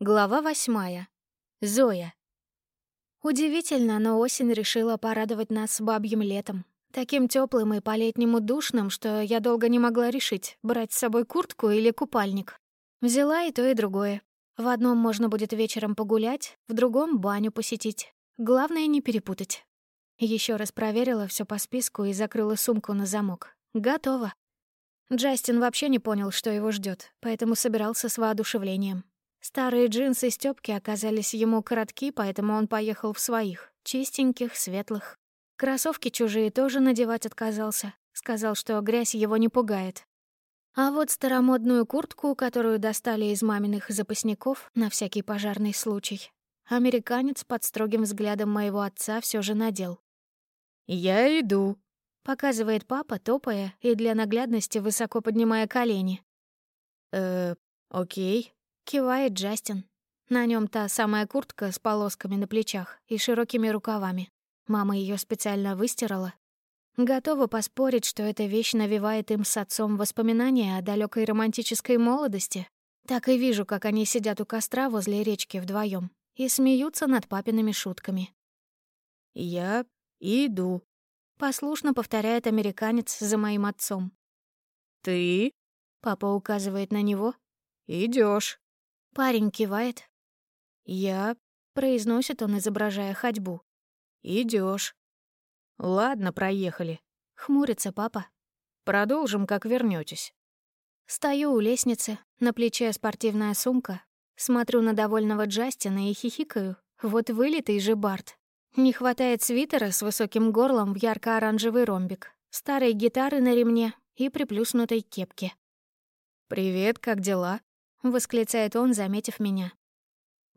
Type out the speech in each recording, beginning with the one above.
Глава восьмая. Зоя. Удивительно, но осень решила порадовать нас бабьим летом. Таким теплым и по-летнему душным, что я долго не могла решить, брать с собой куртку или купальник. Взяла и то, и другое. В одном можно будет вечером погулять, в другом — баню посетить. Главное — не перепутать. Еще раз проверила все по списку и закрыла сумку на замок. Готово. Джастин вообще не понял, что его ждет, поэтому собирался с воодушевлением. Старые джинсы Стёпки оказались ему коротки, поэтому он поехал в своих, чистеньких, светлых. Кроссовки чужие тоже надевать отказался. Сказал, что грязь его не пугает. А вот старомодную куртку, которую достали из маминых запасников на всякий пожарный случай, американец под строгим взглядом моего отца все же надел. «Я иду», — показывает папа, топая и для наглядности высоко поднимая колени. «Э, окей», Кивает Джастин. На нем та самая куртка с полосками на плечах и широкими рукавами. Мама ее специально выстирала. Готова поспорить, что эта вещь навевает им с отцом воспоминания о далекой романтической молодости. Так и вижу, как они сидят у костра возле речки вдвоем и смеются над папиными шутками. «Я иду», — послушно повторяет американец за моим отцом. «Ты?» — папа указывает на него. Идешь. Парень кивает. «Я...» — произносит он, изображая ходьбу. Идешь. «Ладно, проехали», — хмурится папа. «Продолжим, как вернётесь». Стою у лестницы, на плече спортивная сумка. Смотрю на довольного Джастина и хихикаю. Вот вылитый же Барт. Не хватает свитера с высоким горлом в ярко-оранжевый ромбик, старой гитары на ремне и приплюснутой кепки. «Привет, как дела?» — восклицает он, заметив меня.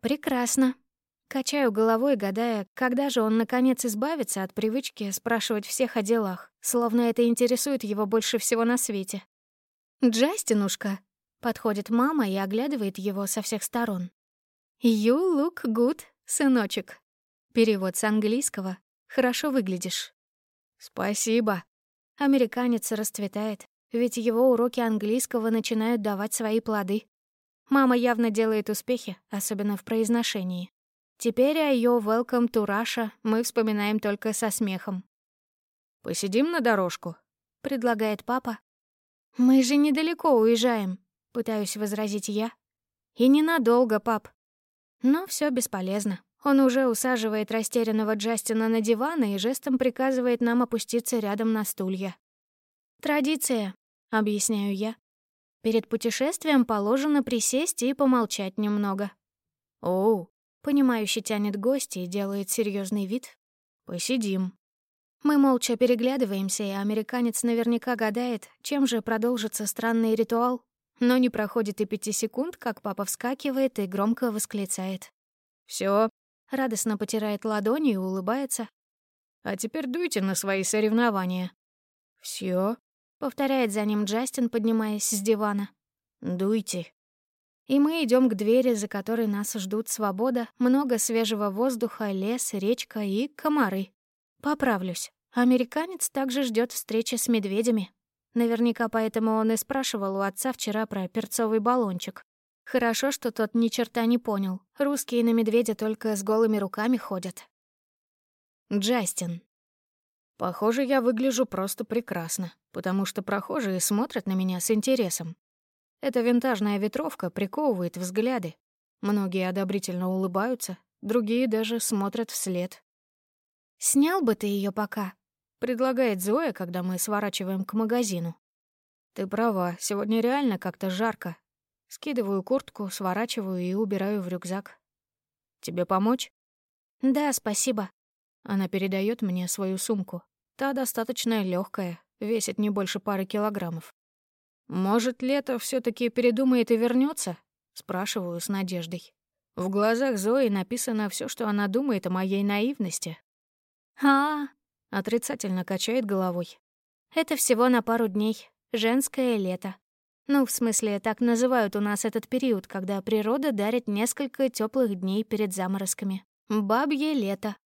«Прекрасно». Качаю головой, гадая, когда же он наконец избавится от привычки спрашивать всех о делах, словно это интересует его больше всего на свете. «Джастинушка», — подходит мама и оглядывает его со всех сторон. «You look good, сыночек». Перевод с английского «Хорошо выглядишь». «Спасибо». Американец расцветает, ведь его уроки английского начинают давать свои плоды. Мама явно делает успехи, особенно в произношении. Теперь о ее «Welcome to Russia» мы вспоминаем только со смехом. «Посидим на дорожку?» — предлагает папа. «Мы же недалеко уезжаем», — пытаюсь возразить я. «И ненадолго, пап». Но все бесполезно. Он уже усаживает растерянного Джастина на диван и жестом приказывает нам опуститься рядом на стулья. «Традиция», — объясняю я. Перед путешествием положено присесть и помолчать немного. «Оу», — понимающе тянет гость и делает серьезный вид. «Посидим». Мы молча переглядываемся, и американец наверняка гадает, чем же продолжится странный ритуал. Но не проходит и пяти секунд, как папа вскакивает и громко восклицает. Все. Радостно потирает ладони и улыбается. «А теперь дуйте на свои соревнования». Все повторяет за ним Джастин, поднимаясь с дивана. «Дуйте». И мы идем к двери, за которой нас ждут свобода, много свежего воздуха, лес, речка и комары. Поправлюсь. Американец также ждет встречи с медведями. Наверняка поэтому он и спрашивал у отца вчера про перцовый баллончик. Хорошо, что тот ни черта не понял. Русские на медведя только с голыми руками ходят. Джастин. Похоже, я выгляжу просто прекрасно, потому что прохожие смотрят на меня с интересом. Эта винтажная ветровка приковывает взгляды. Многие одобрительно улыбаются, другие даже смотрят вслед. «Снял бы ты ее пока», — предлагает Зоя, когда мы сворачиваем к магазину. «Ты права, сегодня реально как-то жарко». Скидываю куртку, сворачиваю и убираю в рюкзак. «Тебе помочь?» «Да, спасибо». Она передает мне свою сумку. Та достаточно легкая, весит не больше пары килограммов. «Может, лето все таки передумает и вернется? спрашиваю с надеждой. В глазах Зои написано все, что она думает о моей наивности. а, отрицательно качает головой. «Это всего на пару дней. Женское лето. Ну, в смысле, так называют у нас этот период, когда природа дарит несколько теплых дней перед заморозками. Бабье лето.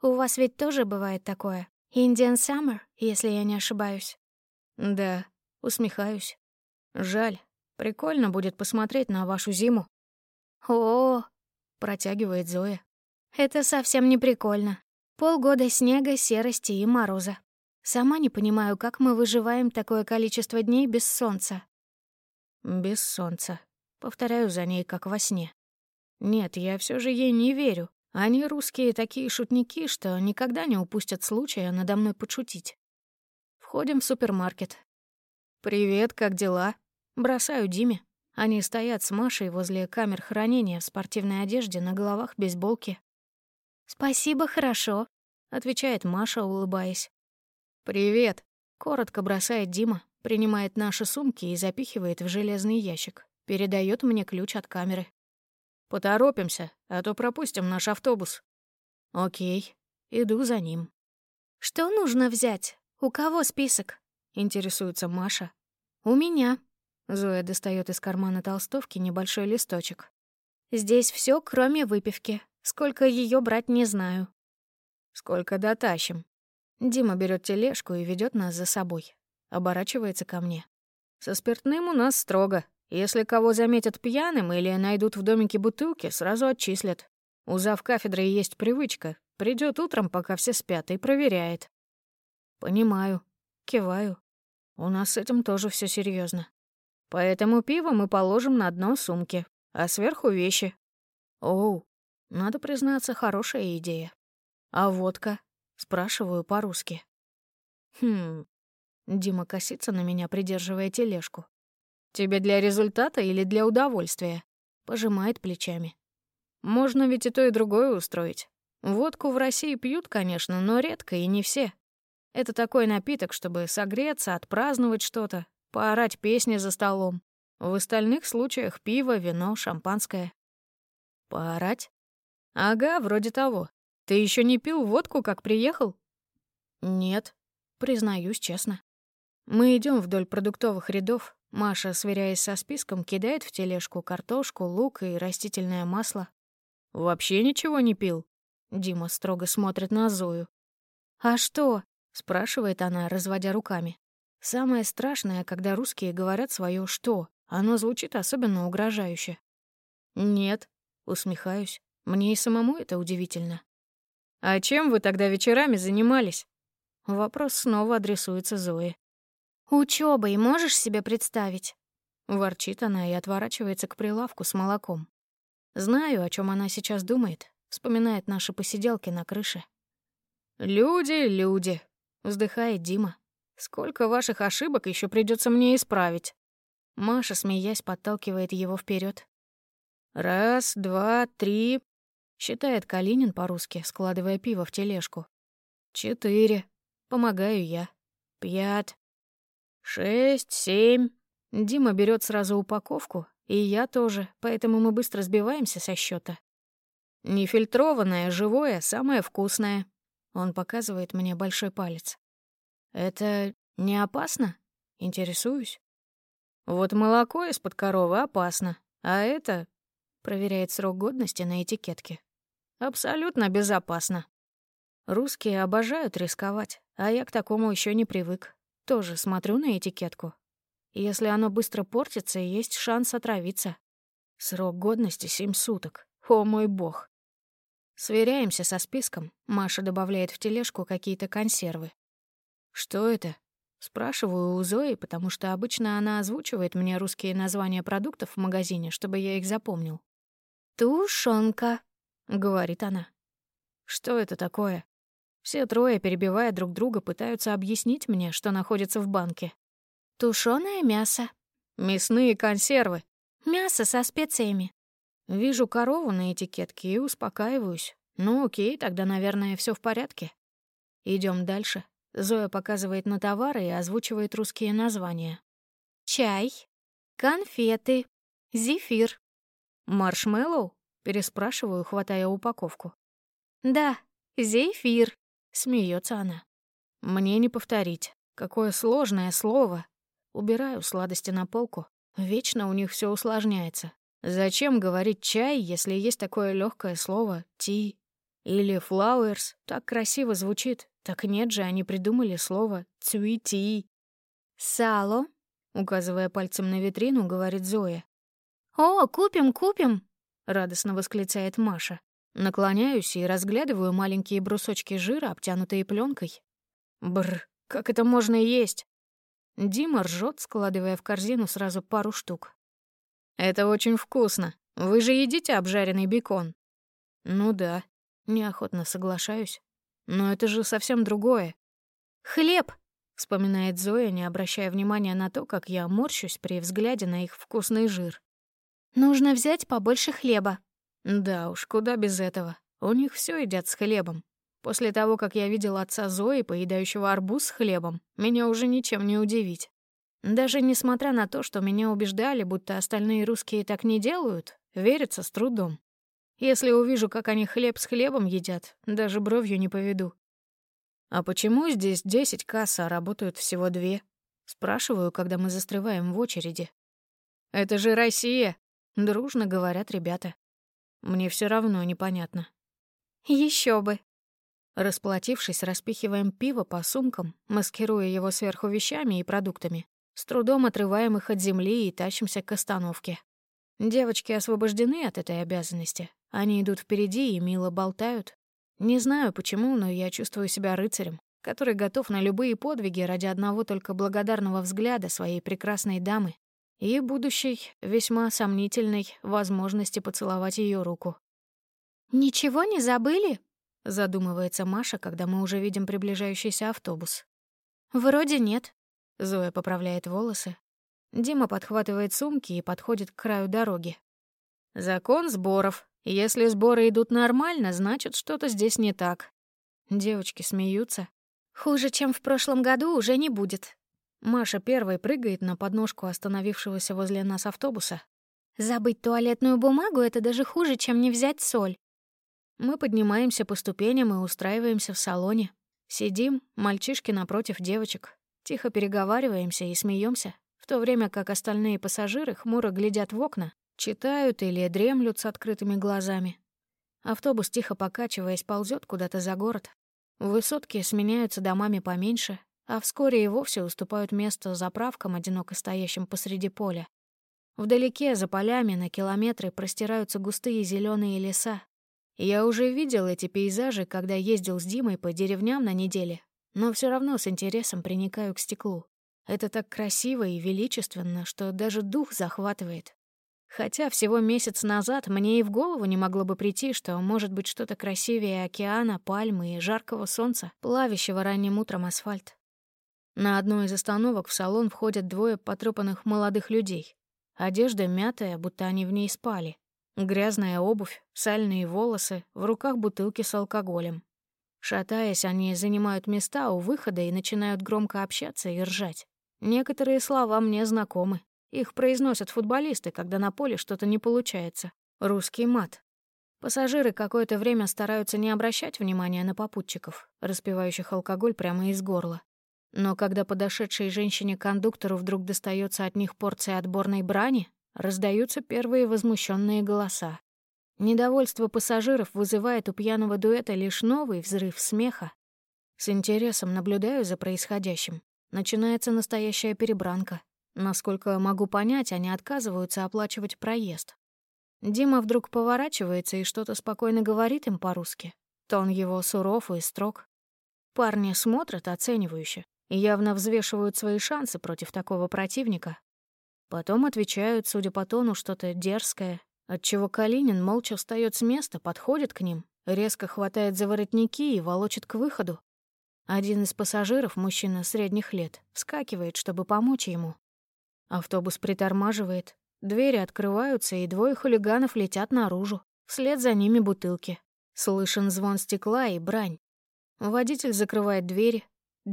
У вас ведь тоже бывает такое?» Indian Summer, если я не ошибаюсь. Да, усмехаюсь. Жаль. Прикольно будет посмотреть на вашу зиму. О, протягивает Зоя. Это совсем не прикольно. Полгода снега, серости и мороза. Сама не понимаю, как мы выживаем такое количество дней без солнца. Без солнца. Повторяю за ней, как во сне. Нет, я все же ей не верю. Они, русские, такие шутники, что никогда не упустят случая надо мной подшутить. Входим в супермаркет. «Привет, как дела?» Бросаю Диме. Они стоят с Машей возле камер хранения в спортивной одежде, на головах бейсболки. «Спасибо, хорошо», — отвечает Маша, улыбаясь. «Привет», — коротко бросает Дима, принимает наши сумки и запихивает в железный ящик. Передает мне ключ от камеры. «Поторопимся, а то пропустим наш автобус». «Окей, иду за ним». «Что нужно взять? У кого список?» — интересуется Маша. «У меня». Зоя достает из кармана толстовки небольшой листочек. «Здесь все, кроме выпивки. Сколько ее брать, не знаю». «Сколько дотащим?» Дима берет тележку и ведет нас за собой. Оборачивается ко мне. «Со спиртным у нас строго. Если кого заметят пьяным или найдут в домике бутылки, сразу отчислят. У зав кафедры есть привычка. Придет утром, пока все спят, и проверяет. Понимаю. Киваю. У нас с этим тоже все серьезно. Поэтому пиво мы положим на дно сумки, а сверху вещи. Оу, надо признаться, хорошая идея. А водка? Спрашиваю по-русски. Хм. Дима косится на меня, придерживая тележку. Тебе для результата или для удовольствия?» Пожимает плечами. «Можно ведь и то, и другое устроить. Водку в России пьют, конечно, но редко и не все. Это такой напиток, чтобы согреться, отпраздновать что-то, поорать песни за столом. В остальных случаях пиво, вино, шампанское. Поорать? Ага, вроде того. Ты еще не пил водку, как приехал? Нет, признаюсь честно. Мы идем вдоль продуктовых рядов, Маша, сверяясь со списком, кидает в тележку картошку, лук и растительное масло. «Вообще ничего не пил?» Дима строго смотрит на Зою. «А что?» — спрашивает она, разводя руками. Самое страшное, когда русские говорят свое «что». Оно звучит особенно угрожающе. «Нет», — усмехаюсь. Мне и самому это удивительно. «А чем вы тогда вечерами занимались?» Вопрос снова адресуется Зое. «Учёбой можешь себе представить?» Ворчит она и отворачивается к прилавку с молоком. Знаю, о чем она сейчас думает. Вспоминает наши посиделки на крыше. «Люди, люди!» — вздыхает Дима. «Сколько ваших ошибок еще придется мне исправить?» Маша, смеясь, подталкивает его вперед. «Раз, два, три...» — считает Калинин по-русски, складывая пиво в тележку. «Четыре...» — помогаю я. «Пять...» «Шесть, семь...» Дима берет сразу упаковку, и я тоже, поэтому мы быстро сбиваемся со счета. Нефильтрованное, живое, самое вкусное. Он показывает мне большой палец. Это не опасно? Интересуюсь. Вот молоко из-под коровы опасно, а это проверяет срок годности на этикетке. Абсолютно безопасно. Русские обожают рисковать, а я к такому еще не привык. Тоже смотрю на этикетку. Если оно быстро портится, есть шанс отравиться. Срок годности — семь суток. О мой бог. Сверяемся со списком. Маша добавляет в тележку какие-то консервы. «Что это?» Спрашиваю у Зои, потому что обычно она озвучивает мне русские названия продуктов в магазине, чтобы я их запомнил. «Тушёнка», — говорит она. «Что это такое?» Все трое, перебивая друг друга, пытаются объяснить мне, что находится в банке. Тушёное мясо. Мясные консервы. Мясо со специями. Вижу корову на этикетке и успокаиваюсь. Ну окей, тогда, наверное, все в порядке. Идем дальше. Зоя показывает на товары и озвучивает русские названия. Чай, конфеты, зефир. Маршмеллоу? Переспрашиваю, хватая упаковку. Да, зефир. Смеется она. Мне не повторить. Какое сложное слово. Убираю сладости на полку. Вечно у них все усложняется. Зачем говорить чай, если есть такое легкое слово «ти» или «flowers»? Так красиво звучит. Так нет же, они придумали слово «цуити». «Сало», — указывая пальцем на витрину, говорит Зоя. «О, купим, купим!» — радостно восклицает Маша. Наклоняюсь и разглядываю маленькие брусочки жира, обтянутые пленкой. Бр, как это можно есть? Дима ржет, складывая в корзину сразу пару штук. Это очень вкусно. Вы же едите обжаренный бекон? Ну да, неохотно соглашаюсь. Но это же совсем другое. Хлеб, вспоминает Зоя, не обращая внимания на то, как я морщусь при взгляде на их вкусный жир. Нужно взять побольше хлеба, да уж, куда без этого. У них все едят с хлебом. После того, как я видел отца Зои, поедающего арбуз с хлебом, меня уже ничем не удивить. Даже несмотря на то, что меня убеждали, будто остальные русские так не делают, верится с трудом. Если увижу, как они хлеб с хлебом едят, даже бровью не поведу. «А почему здесь десять касс, а работают всего две?» Спрашиваю, когда мы застреваем в очереди. «Это же Россия!» — дружно говорят ребята. Мне все равно непонятно. Еще бы. Расплатившись, распихиваем пиво по сумкам, маскируя его сверху вещами и продуктами. С трудом отрываем их от земли и тащимся к остановке. Девочки освобождены от этой обязанности. Они идут впереди и мило болтают. Не знаю почему, но я чувствую себя рыцарем, который готов на любые подвиги ради одного только благодарного взгляда своей прекрасной дамы и будущей, весьма сомнительной возможности поцеловать ее руку. «Ничего не забыли?» — задумывается Маша, когда мы уже видим приближающийся автобус. «Вроде нет», — Зоя поправляет волосы. Дима подхватывает сумки и подходит к краю дороги. «Закон сборов. Если сборы идут нормально, значит, что-то здесь не так». Девочки смеются. «Хуже, чем в прошлом году, уже не будет», Маша первой прыгает на подножку остановившегося возле нас автобуса. Забыть туалетную бумагу — это даже хуже, чем не взять соль. Мы поднимаемся по ступеням и устраиваемся в салоне. Сидим, мальчишки напротив девочек. Тихо переговариваемся и смеемся, в то время как остальные пассажиры хмуро глядят в окна, читают или дремлют с открытыми глазами. Автобус, тихо покачиваясь, ползет куда-то за город. Высотки сменяются домами поменьше, а вскоре и вовсе уступают место заправкам, одиноко стоящим посреди поля. Вдалеке, за полями, на километры простираются густые зеленые леса. Я уже видел эти пейзажи, когда ездил с Димой по деревням на неделе, но все равно с интересом приникаю к стеклу. Это так красиво и величественно, что даже дух захватывает. Хотя всего месяц назад мне и в голову не могло бы прийти, что может быть что-то красивее океана, пальмы и жаркого солнца, плавящего ранним утром асфальт. На одной из остановок в салон входят двое потрёпанных молодых людей. Одежда мятая, будто они в ней спали. Грязная обувь, сальные волосы, в руках бутылки с алкоголем. Шатаясь, они занимают места у выхода и начинают громко общаться и ржать. Некоторые слова мне знакомы. Их произносят футболисты, когда на поле что-то не получается. Русский мат. Пассажиры какое-то время стараются не обращать внимания на попутчиков, распивающих алкоголь прямо из горла. Но когда подошедшей женщине-кондуктору вдруг достается от них порция отборной брани, раздаются первые возмущенные голоса. Недовольство пассажиров вызывает у пьяного дуэта лишь новый взрыв смеха. С интересом наблюдаю за происходящим. Начинается настоящая перебранка. Насколько могу понять, они отказываются оплачивать проезд. Дима вдруг поворачивается и что-то спокойно говорит им по-русски. Тон его суров и строг. Парни смотрят оценивающе, явно взвешивают свои шансы против такого противника. Потом отвечают, судя по тону, что-то дерзкое, отчего Калинин молча встает с места, подходит к ним, резко хватает за воротники и волочит к выходу. Один из пассажиров, мужчина средних лет, вскакивает, чтобы помочь ему. Автобус притормаживает, двери открываются, и двое хулиганов летят наружу. Вслед за ними бутылки. Слышен звон стекла и брань. Водитель закрывает двери,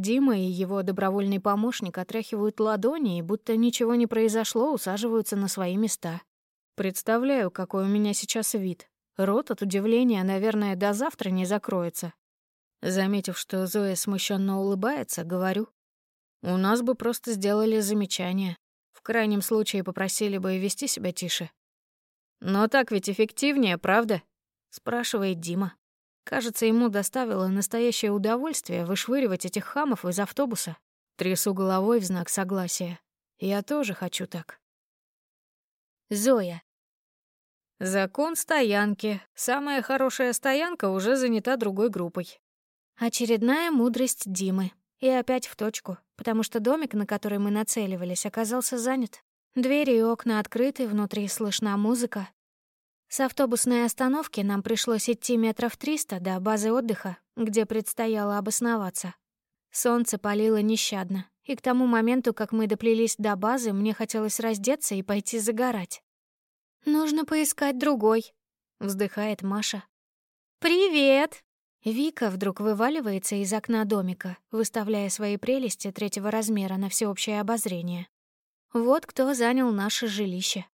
Дима и его добровольный помощник отряхивают ладони и, будто ничего не произошло, усаживаются на свои места. Представляю, какой у меня сейчас вид. Рот от удивления, наверное, до завтра не закроется. Заметив, что Зоя смущенно улыбается, говорю. У нас бы просто сделали замечание. В крайнем случае попросили бы вести себя тише. Но так ведь эффективнее, правда? Спрашивает Дима. Кажется, ему доставило настоящее удовольствие вышвыривать этих хамов из автобуса. Трясу головой в знак согласия. Я тоже хочу так. Зоя. Закон стоянки. Самая хорошая стоянка уже занята другой группой. Очередная мудрость Димы. И опять в точку, потому что домик, на который мы нацеливались, оказался занят. Двери и окна открыты, внутри слышна музыка. С автобусной остановки нам пришлось идти метров триста до базы отдыха, где предстояло обосноваться. Солнце палило нещадно, и к тому моменту, как мы доплелись до базы, мне хотелось раздеться и пойти загорать. «Нужно поискать другой», — вздыхает Маша. «Привет!» Вика вдруг вываливается из окна домика, выставляя свои прелести третьего размера на всеобщее обозрение. Вот кто занял наше жилище.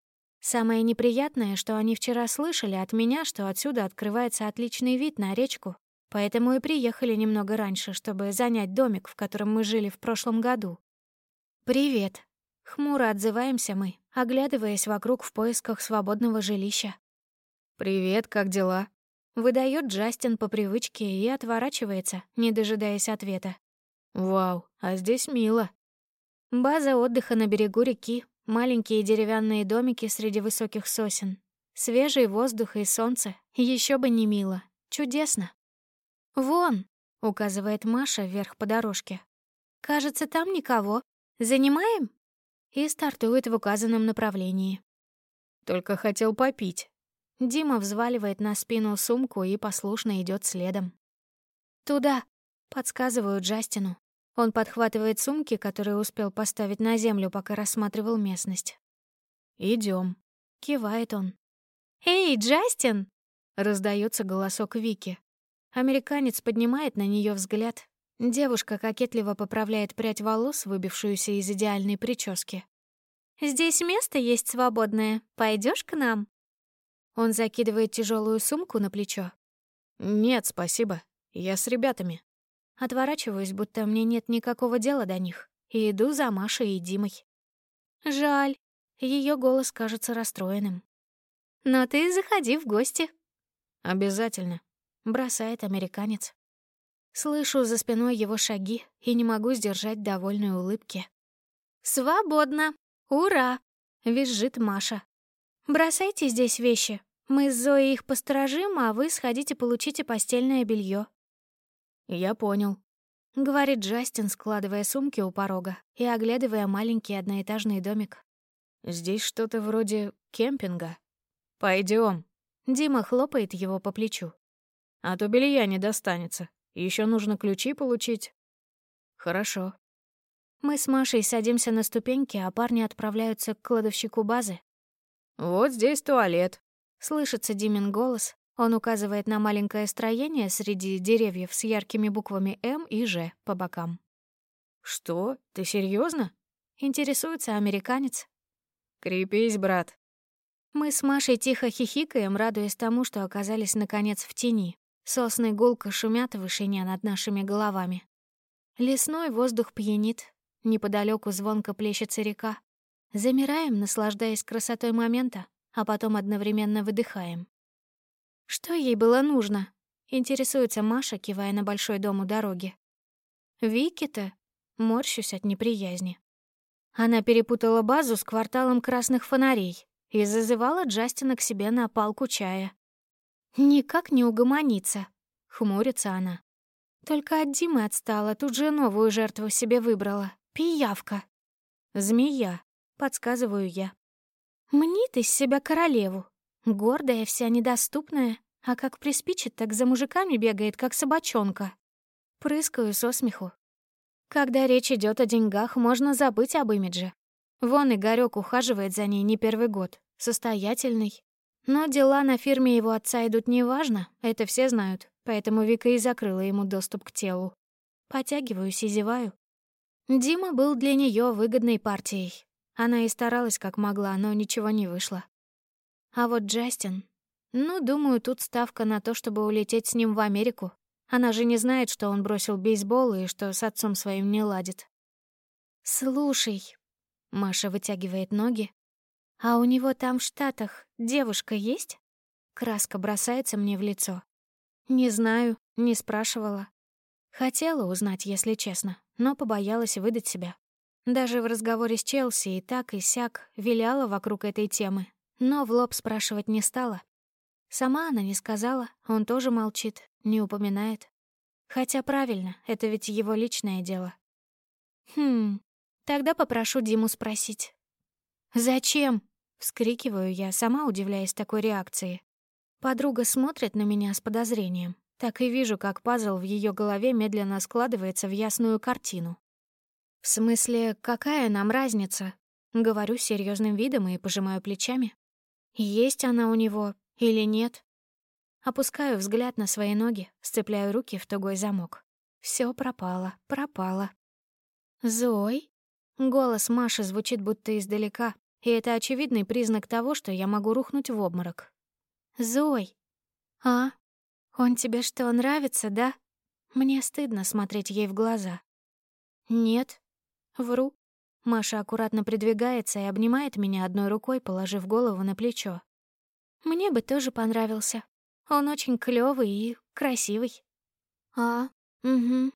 Самое неприятное, что они вчера слышали от меня, что отсюда открывается отличный вид на речку, поэтому и приехали немного раньше, чтобы занять домик, в котором мы жили в прошлом году. «Привет», — хмуро отзываемся мы, оглядываясь вокруг в поисках свободного жилища. «Привет, как дела?» Выдает Джастин по привычке и отворачивается, не дожидаясь ответа. «Вау, а здесь мило». База отдыха на берегу реки, маленькие деревянные домики среди высоких сосен. Свежий воздух и солнце, еще бы не мило. Чудесно. «Вон», — указывает Маша вверх по дорожке. «Кажется, там никого. Занимаем?» И стартует в указанном направлении. «Только хотел попить». Дима взваливает на спину сумку и послушно идет следом. «Туда», — подсказываю Джастину. Он подхватывает сумки, которые успел поставить на землю, пока рассматривал местность. Идем, кивает он. «Эй, Джастин!» — раздается голосок Вики. Американец поднимает на нее взгляд. Девушка кокетливо поправляет прядь волос, выбившуюся из идеальной прически. «Здесь место есть свободное. Пойдешь к нам?» Он закидывает тяжелую сумку на плечо. «Нет, спасибо. Я с ребятами». Отворачиваюсь, будто мне нет никакого дела до них, и иду за Машей и Димой. «Жаль». Ее голос кажется расстроенным. «Но ты заходи в гости». «Обязательно», — бросает американец. Слышу за спиной его шаги и не могу сдержать довольной улыбки. «Свободно! Ура!» — визжит Маша. «Бросайте здесь вещи. Мы с Зоей их посторожим, а вы сходите получите постельное белье. «Я понял», — говорит Джастин, складывая сумки у порога и оглядывая маленький одноэтажный домик. «Здесь что-то вроде кемпинга. Пойдем. Дима хлопает его по плечу. «А то белья не достанется. Еще нужно ключи получить». «Хорошо». Мы с Машей садимся на ступеньки, а парни отправляются к кладовщику базы, «Вот здесь туалет», — слышится Димин голос. Он указывает на маленькое строение среди деревьев с яркими буквами «М» и «Ж» по бокам. «Что? Ты серьезно? Интересуется американец. «Крепись, брат». Мы с Машей тихо хихикаем, радуясь тому, что оказались наконец в тени. Сосны гулко шумят в вышине над нашими головами. Лесной воздух пьянит. Неподалеку звонко плещется река. Замираем, наслаждаясь красотой момента, а потом одновременно выдыхаем. Что ей было нужно? Интересуется Маша, кивая на большой дом у дороги. Вики-то? Морщусь от неприязни. Она перепутала базу с кварталом красных фонарей и зазывала Джастина к себе на палку чая. «Никак не угомонится», — хмурится она. Только от Димы отстала, тут же новую жертву себе выбрала. Пиявка. Змея. Подсказываю я. Мнит из себя королеву. Гордая вся, недоступная. А как приспичит, так за мужиками бегает, как собачонка. Прыскаю со смеху. Когда речь идет о деньгах, можно забыть об имидже. Вон Игорёк ухаживает за ней не первый год. Состоятельный. Но дела на фирме его отца идут неважно, это все знают, поэтому Вика и закрыла ему доступ к телу. Потягиваюсь и зеваю. Дима был для нее выгодной партией, она и старалась как могла, но ничего не вышло. А вот Джастин... Ну, думаю, тут ставка на то, чтобы улететь с ним в Америку. Она же не знает, что он бросил бейсбол и что с отцом своим не ладит. «Слушай...» — Маша вытягивает ноги. «А у него там в Штатах девушка есть?» Краска бросается мне в лицо. «Не знаю, не спрашивала. Хотела узнать, если честно, но побоялась выдать себя. Даже в разговоре с Челси и так и сяк виляла вокруг этой темы. Но в лоб спрашивать не стала. Сама она не сказала, он тоже молчит, не упоминает. Хотя правильно, это ведь его личное дело. Хм, тогда попрошу Диму спросить. «Зачем?» — вскрикиваю я, сама удивляясь такой реакции. Подруга смотрит на меня с подозрением. Так и вижу, как пазл в ее голове медленно складывается в ясную картину. «В смысле, какая нам разница?» Говорю серьезным видом и пожимаю плечами. Есть она у него или нет? Опускаю взгляд на свои ноги, сцепляю руки в тугой замок. Все пропало, пропало. «Зой?» Голос Маши звучит будто издалека, и это очевидный признак того, что я могу рухнуть в обморок. «Зой!» «А? Он тебе что, нравится, да?» Мне стыдно смотреть ей в глаза. «Нет». Вру. Маша аккуратно придвигается и обнимает меня одной рукой, положив голову на плечо. «Мне бы тоже понравился. Он очень клёвый и красивый». «А, угу».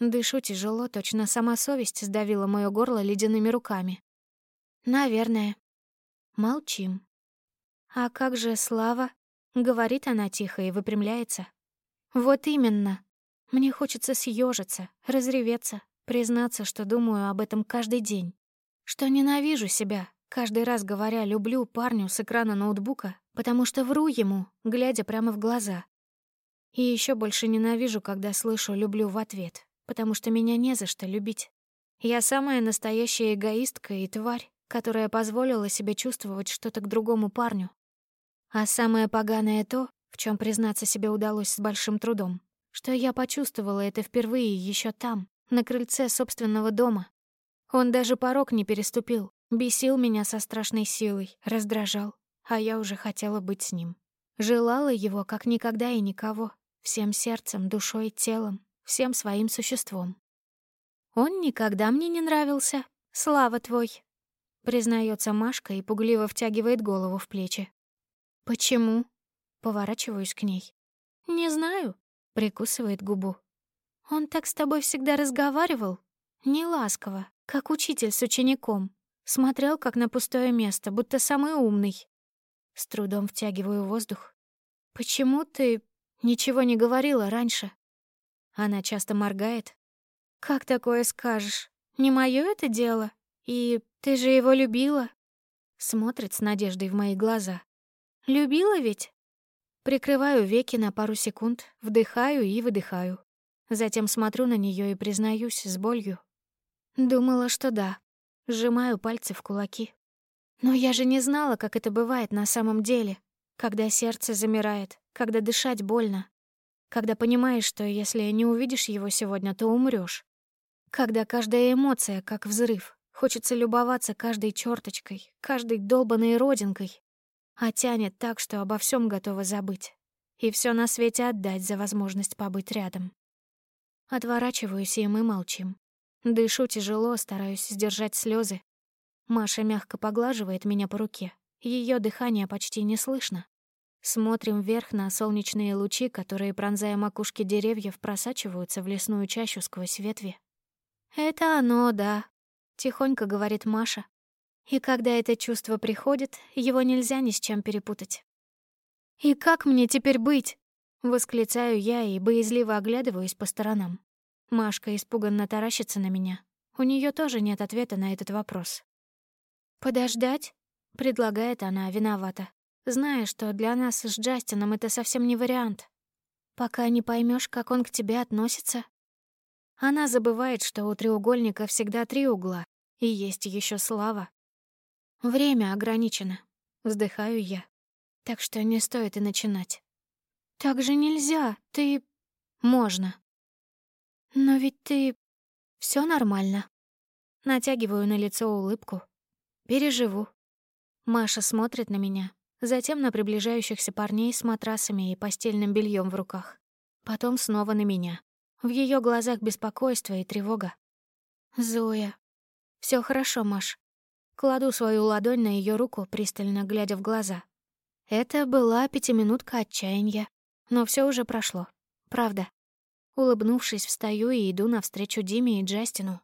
Дышу тяжело, точно сама совесть сдавила моё горло ледяными руками. «Наверное». Молчим. «А как же Слава?» — говорит она тихо и выпрямляется. «Вот именно. Мне хочется съежиться, разреветься, признаться, что думаю об этом каждый день. Что ненавижу себя, каждый раз говоря «люблю» парню с экрана ноутбука, потому что вру ему, глядя прямо в глаза. И еще больше ненавижу, когда слышу «люблю» в ответ, потому что меня не за что любить. Я самая настоящая эгоистка и тварь, которая позволила себе чувствовать что-то к другому парню. А самое поганое то, в чем признаться себе удалось с большим трудом, что я почувствовала это впервые еще там, на крыльце собственного дома. Он даже порог не переступил, бесил меня со страшной силой, раздражал, а я уже хотела быть с ним. Желала его как никогда и никого, всем сердцем, душой, телом, всем своим существом. Он никогда мне не нравился, слава твой, признается Машка и пугливо втягивает голову в плечи. Почему? Поворачиваюсь к ней. Не знаю, прикусывает губу. Он так с тобой всегда разговаривал, не ласково, как учитель с учеником. Смотрел как на пустое место, будто самый умный. С трудом втягиваю воздух. «Почему ты ничего не говорила раньше?» Она часто моргает. «Как такое скажешь? Не моё это дело? И ты же его любила?» Смотрит с надеждой в мои глаза. «Любила ведь?» Прикрываю веки на пару секунд, вдыхаю и выдыхаю. Затем смотрю на неё и признаюсь с болью. Думала, что да. Сжимаю пальцы в кулаки. Но я же не знала, как это бывает на самом деле, когда сердце замирает, когда дышать больно, когда понимаешь, что если не увидишь его сегодня, то умрёшь, когда каждая эмоция как взрыв, хочется любоваться каждой черточкой, каждой долбанной родинкой, а тянет так, что обо всем готова забыть и все на свете отдать за возможность побыть рядом. Отворачиваюсь, и мы молчим. Дышу тяжело, стараюсь сдержать слезы, Маша мягко поглаживает меня по руке. Ее дыхание почти не слышно. Смотрим вверх на солнечные лучи, которые, пронзая макушки деревьев, просачиваются в лесную чащу сквозь ветви. «Это оно, да», — тихонько говорит Маша. И когда это чувство приходит, его нельзя ни с чем перепутать. «И как мне теперь быть?» — восклицаю я и боязливо оглядываюсь по сторонам. Машка испуганно таращится на меня. У нее тоже нет ответа на этот вопрос. «Подождать?» — предлагает она виновата, зная, что для нас с Джастином это совсем не вариант. Пока не поймешь, как он к тебе относится. Она забывает, что у треугольника всегда три угла, и есть еще слава. Время ограничено, вздыхаю я. Так что не стоит и начинать. Так же нельзя, ты... Можно. Но ведь ты... все нормально. Натягиваю на лицо улыбку, Переживу. Маша смотрит на меня, затем на приближающихся парней с матрасами и постельным бельем в руках. Потом снова на меня. В ее глазах беспокойство и тревога. Зоя. Все хорошо, Маш. Кладу свою ладонь на ее руку, пристально глядя в глаза. Это была пятиминутка отчаяния, но все уже прошло. Правда. Улыбнувшись, встаю и иду навстречу Диме и Джастину.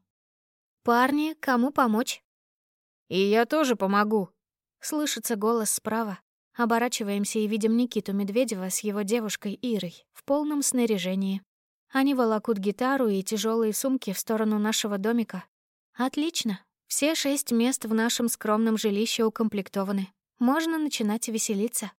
«Парни, кому помочь?» «И я тоже помогу», — Слышится голос справа. Оборачиваемся и видим Никиту Медведева с его девушкой Ирой в полном снаряжении. Они волокут гитару и тяжелые сумки в сторону нашего домика. Отлично. Все шесть мест в нашем скромном жилище укомплектованы. Можно начинать веселиться.